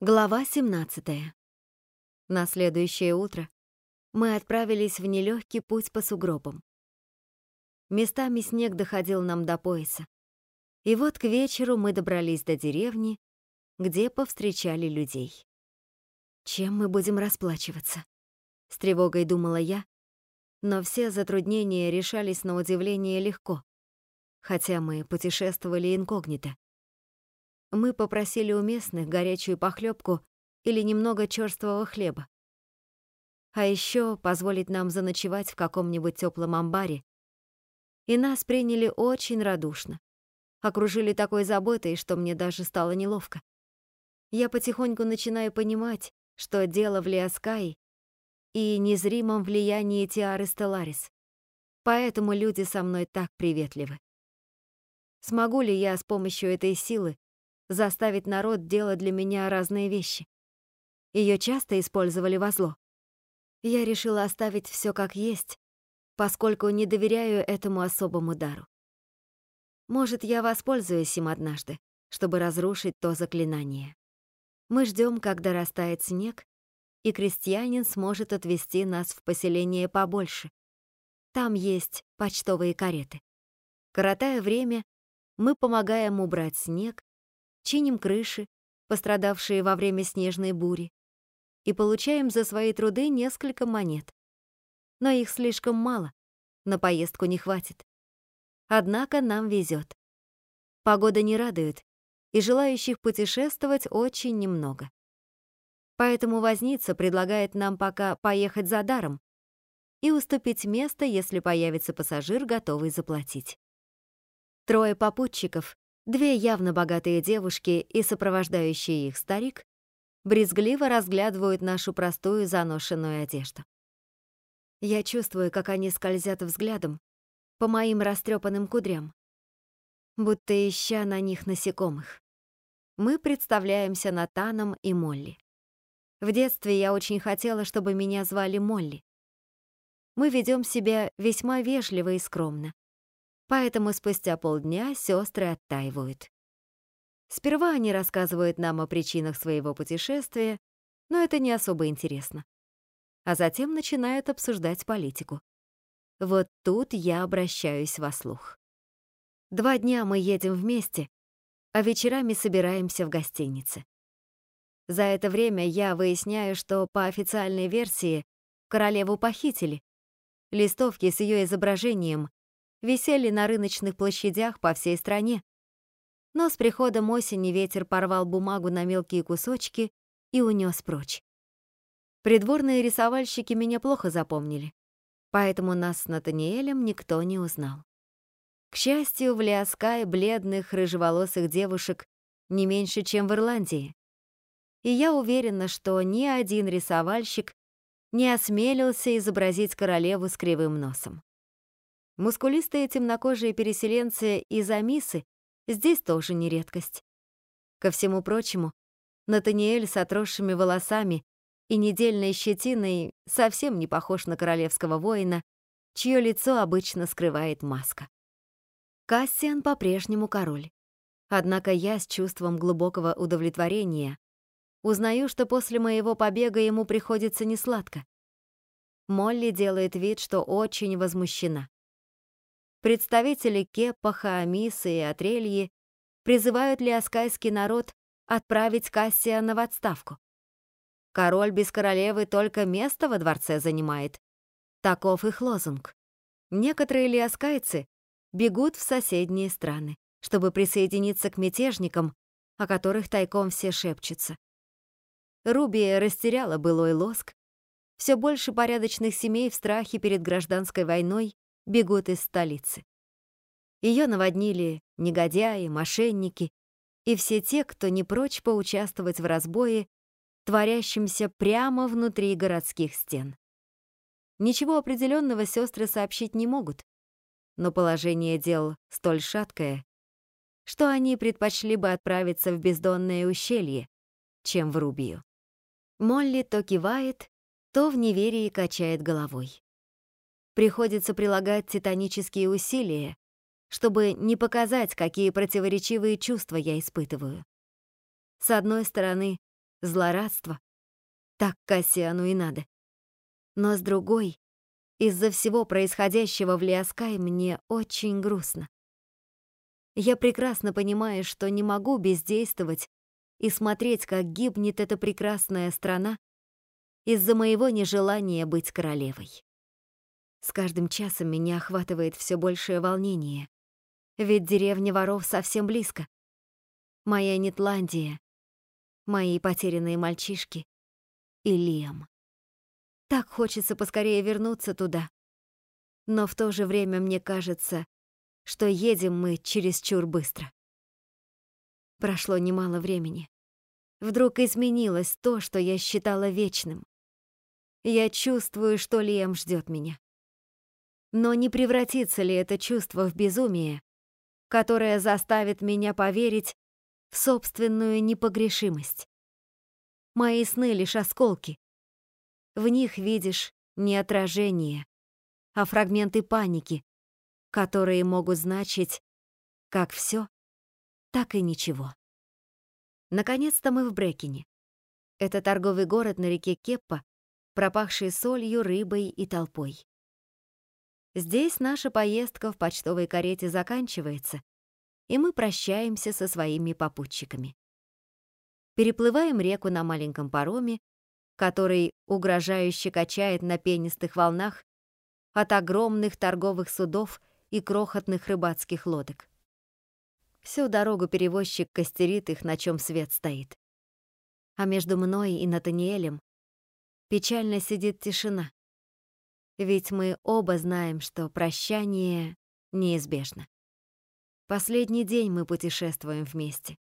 Глава 17. На следующее утро мы отправились в нелегкий путь по сугробам. Местами снег доходил нам до пояса. И вот к вечеру мы добрались до деревни, где повстречали людей. Чем мы будем расплачиваться? С тревогой думала я, но все затруднения решались на удивление легко, хотя мы путешествовали инкогнито. Мы попросили у местных горячую похлебку или немного черствого хлеба. А еще позволить нам заночевать в каком-нибудь теплом амбаре. И нас приняли очень радушно. Окружили такой заботой, что мне даже стало неловко. Я потихоньку начинаю понимать, что дело в Лиаскае и незримом влиянии Тиары Стелларис. Поэтому люди со мной так приветливы. Смогу ли я с помощью этой силы заставить народ делать для меня разные вещи. Ее часто использовали во зло. Я решила оставить все как есть, поскольку не доверяю этому особому дару. Может, я воспользуюсь им однажды, чтобы разрушить то заклинание. Мы ждем, когда растает снег, и крестьянин сможет отвезти нас в поселение побольше. Там есть почтовые кареты. Коротая время, мы помогаем убрать снег, чиним крыши, пострадавшие во время снежной бури, и получаем за свои труды несколько монет. Но их слишком мало, на поездку не хватит. Однако нам везет. Погода не радует, и желающих путешествовать очень немного. Поэтому возница предлагает нам пока поехать за даром и уступить место, если появится пассажир, готовый заплатить. Трое попутчиков Две явно богатые девушки и сопровождающий их старик брезгливо разглядывают нашу простую заношенную одежду. Я чувствую, как они скользят взглядом по моим растрепанным кудрям, будто ища на них насекомых. Мы представляемся Натаном и Молли. В детстве я очень хотела, чтобы меня звали Молли. Мы ведем себя весьма вежливо и скромно, Поэтому спустя полдня сестры оттаивают. Сперва они рассказывают нам о причинах своего путешествия, но это не особо интересно. А затем начинают обсуждать политику. Вот тут я обращаюсь во слух. Два дня мы едем вместе, а вечерами собираемся в гостинице. За это время я выясняю, что по официальной версии королеву похитили. Листовки с ее изображением висели на рыночных площадях по всей стране. Но с приходом осени ветер порвал бумагу на мелкие кусочки и унес прочь. Придворные рисовальщики меня плохо запомнили, поэтому нас с Натаниэлем никто не узнал. К счастью, в Лиаскае бледных, рыжеволосых девушек не меньше, чем в Ирландии. И я уверена, что ни один рисовальщик не осмелился изобразить королеву с кривым носом. Мускулистые темнокожие переселенцы из Амисы здесь тоже не редкость. Ко всему прочему, Натаниэль с отросшими волосами и недельной щетиной совсем не похож на королевского воина, чье лицо обычно скрывает маска. Кассиан по-прежнему король. Однако я с чувством глубокого удовлетворения узнаю, что после моего побега ему приходится несладко. Молли делает вид, что очень возмущена. Представители Кепа, Хаамиса и Атрельи призывают лиаскайский народ отправить Кассиана в отставку. Король без королевы только место во дворце занимает. Таков их лозунг. Некоторые лиаскайцы бегут в соседние страны, чтобы присоединиться к мятежникам, о которых тайком все шепчутся. Рубия растеряла былой лоск. Все больше порядочных семей в страхе перед гражданской войной бегут из столицы. Ее наводнили негодяи, мошенники и все те, кто не прочь поучаствовать в разбое, творящемся прямо внутри городских стен. Ничего определенного сестры сообщить не могут, но положение дел столь шаткое, что они предпочли бы отправиться в бездонное ущелье, чем в Рубию. Молли то кивает, то в неверии качает головой приходится прилагать титанические усилия, чтобы не показать, какие противоречивые чувства я испытываю. С одной стороны, злорадство. Так Кассиану и надо. Но с другой, из-за всего происходящего в Лиаскай мне очень грустно. Я прекрасно понимаю, что не могу бездействовать и смотреть, как гибнет эта прекрасная страна из-за моего нежелания быть королевой. С каждым часом меня охватывает все большее волнение, ведь деревня воров совсем близко. Моя Нетландия, мои потерянные мальчишки и Лиам. Так хочется поскорее вернуться туда. Но в то же время мне кажется, что едем мы чересчур быстро. Прошло немало времени. Вдруг изменилось то, что я считала вечным. Я чувствую, что Лиам ждет меня. Но не превратится ли это чувство в безумие, которое заставит меня поверить в собственную непогрешимость? Мои сны лишь осколки. В них видишь не отражение, а фрагменты паники, которые могут значить как все, так и ничего. Наконец-то мы в Брекине. Это торговый город на реке Кеппа, пропахший солью, рыбой и толпой. Здесь наша поездка в почтовой карете заканчивается, и мы прощаемся со своими попутчиками. Переплываем реку на маленьком пароме, который угрожающе качает на пенистых волнах от огромных торговых судов и крохотных рыбацких лодок. Всю дорогу перевозчик костерит их, на чем свет стоит. А между мной и Натаниэлем печально сидит тишина. Ведь мы оба знаем, что прощание неизбежно. Последний день мы путешествуем вместе.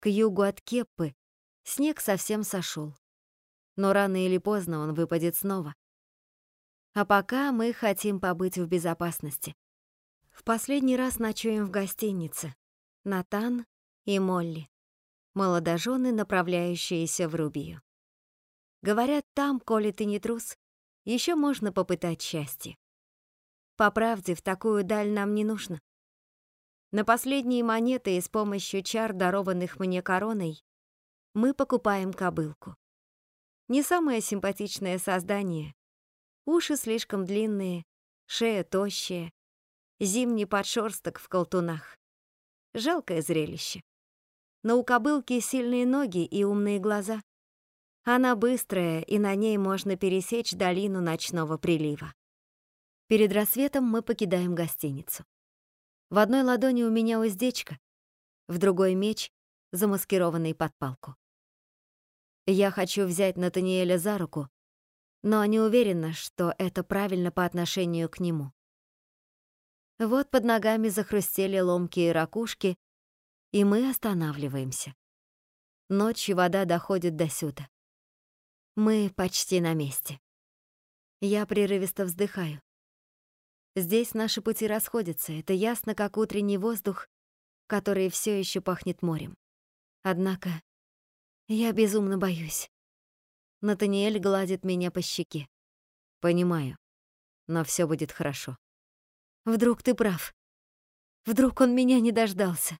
К югу от Кеппы снег совсем сошел, но рано или поздно он выпадет снова. А пока мы хотим побыть в безопасности. В последний раз ночуем в гостинице, Натан и Молли, молодожены, направляющиеся в Рубию. Говорят, там, коли ты не трус, еще можно попытать счастье. По правде, в такую даль нам не нужно. На последние монеты и с помощью чар, дарованных мне короной, мы покупаем кобылку. Не самое симпатичное создание. Уши слишком длинные, шея тощая, зимний подшерсток в колтунах. Жалкое зрелище. Но у кобылки сильные ноги и умные глаза. Она быстрая, и на ней можно пересечь долину ночного прилива. Перед рассветом мы покидаем гостиницу. В одной ладони у меня уздечка, в другой меч, замаскированный под палку. Я хочу взять Натаниэля за руку, но не уверена, что это правильно по отношению к нему. Вот под ногами захрустели ломкие ракушки, и мы останавливаемся. Ночью вода доходит до сюда. Мы почти на месте. Я прерывисто вздыхаю. Здесь наши пути расходятся, это ясно, как утренний воздух, который все еще пахнет морем. Однако я безумно боюсь. Натаниэль гладит меня по щеке. Понимаю, но все будет хорошо. Вдруг ты прав. Вдруг он меня не дождался.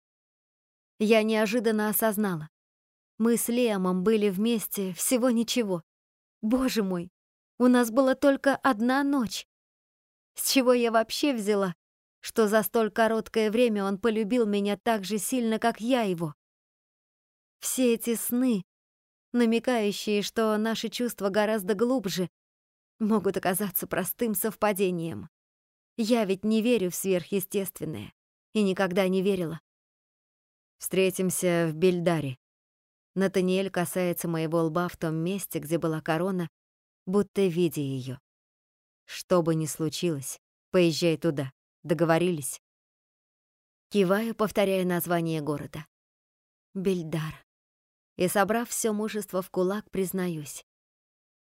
Я неожиданно осознала. Мы с Лиамом были вместе всего ничего. Боже мой, у нас была только одна ночь. С чего я вообще взяла, что за столь короткое время он полюбил меня так же сильно, как я его? Все эти сны, намекающие, что наши чувства гораздо глубже, могут оказаться простым совпадением. Я ведь не верю в сверхъестественное и никогда не верила. Встретимся в Бельдаре. Натаниэль касается моего лба в том месте, где была корона, будто видя ее. Что бы ни случилось, поезжай туда. Договорились? Киваю, повторяя название города. Бельдар. И, собрав все мужество в кулак, признаюсь.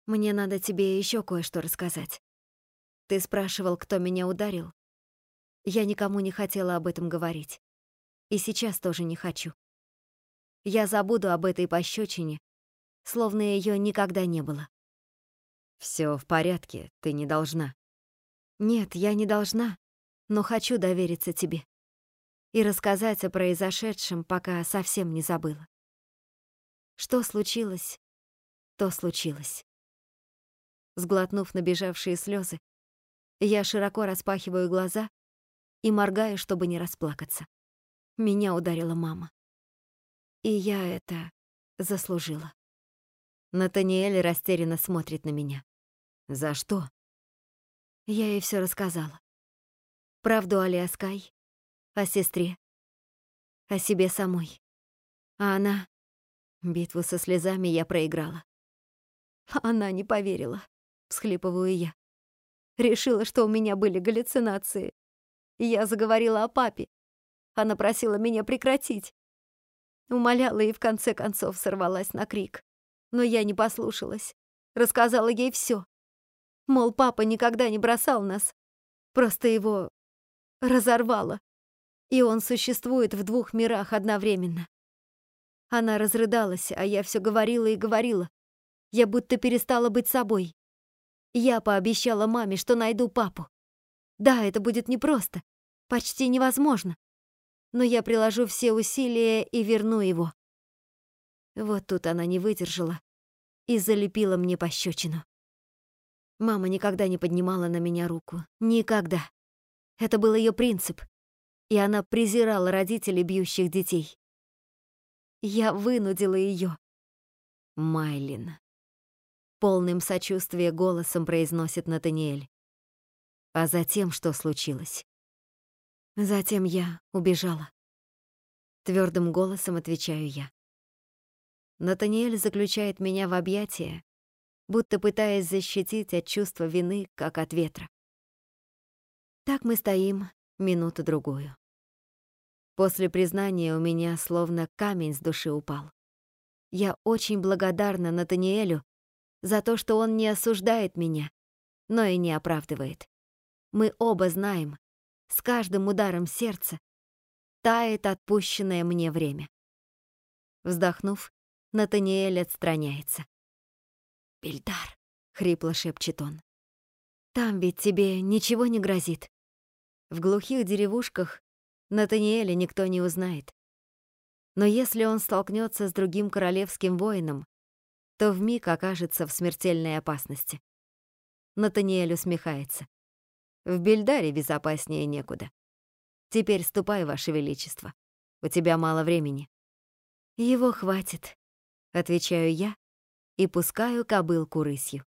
Мне надо тебе еще кое-что рассказать. Ты спрашивал, кто меня ударил? Я никому не хотела об этом говорить. И сейчас тоже не хочу. Я забуду об этой пощечине, словно ее никогда не было. Все в порядке, ты не должна. Нет, я не должна, но хочу довериться тебе и рассказать о произошедшем, пока совсем не забыла. Что случилось, то случилось. Сглотнув набежавшие слезы, я широко распахиваю глаза и моргаю, чтобы не расплакаться. Меня ударила мама. И я это заслужила. Натаниэль растерянно смотрит на меня. «За что?» Я ей все рассказала. Правду о Лиаскай, о сестре, о себе самой. А она... Битву со слезами я проиграла. Она не поверила, всхлипываю я. Решила, что у меня были галлюцинации. Я заговорила о папе. Она просила меня прекратить. Умоляла и в конце концов сорвалась на крик. Но я не послушалась. Рассказала ей все. Мол, папа никогда не бросал нас. Просто его разорвало. И он существует в двух мирах одновременно. Она разрыдалась, а я все говорила и говорила. Я будто перестала быть собой. Я пообещала маме, что найду папу. Да, это будет непросто, почти невозможно. Но я приложу все усилия и верну его. Вот тут она не выдержала и залепила мне пощечину. Мама никогда не поднимала на меня руку. Никогда. Это был ее принцип. И она презирала родителей, бьющих детей. Я вынудила ее. Майлин. Полным сочувствия голосом произносит Натаниэль. А затем что случилось? Затем я убежала. Твердым голосом отвечаю я. Натаниэль заключает меня в объятия, будто пытаясь защитить от чувства вины, как от ветра. Так мы стоим минуту-другую. После признания у меня словно камень с души упал. Я очень благодарна Натаниэлю за то, что он не осуждает меня, но и не оправдывает. Мы оба знаем, с каждым ударом сердца тает отпущенное мне время. Вздохнув, Натаниэль отстраняется. «Бельдар», — хрипло шепчет он, — «там ведь тебе ничего не грозит». В глухих деревушках Натаниэля никто не узнает. Но если он столкнется с другим королевским воином, то вмиг окажется в смертельной опасности. Натаниэль усмехается. В Бельдаре безопаснее некуда. Теперь ступай, Ваше Величество. У тебя мало времени. Его хватит, отвечаю я и пускаю кобылку рысью.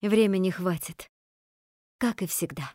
Времени хватит, как и всегда.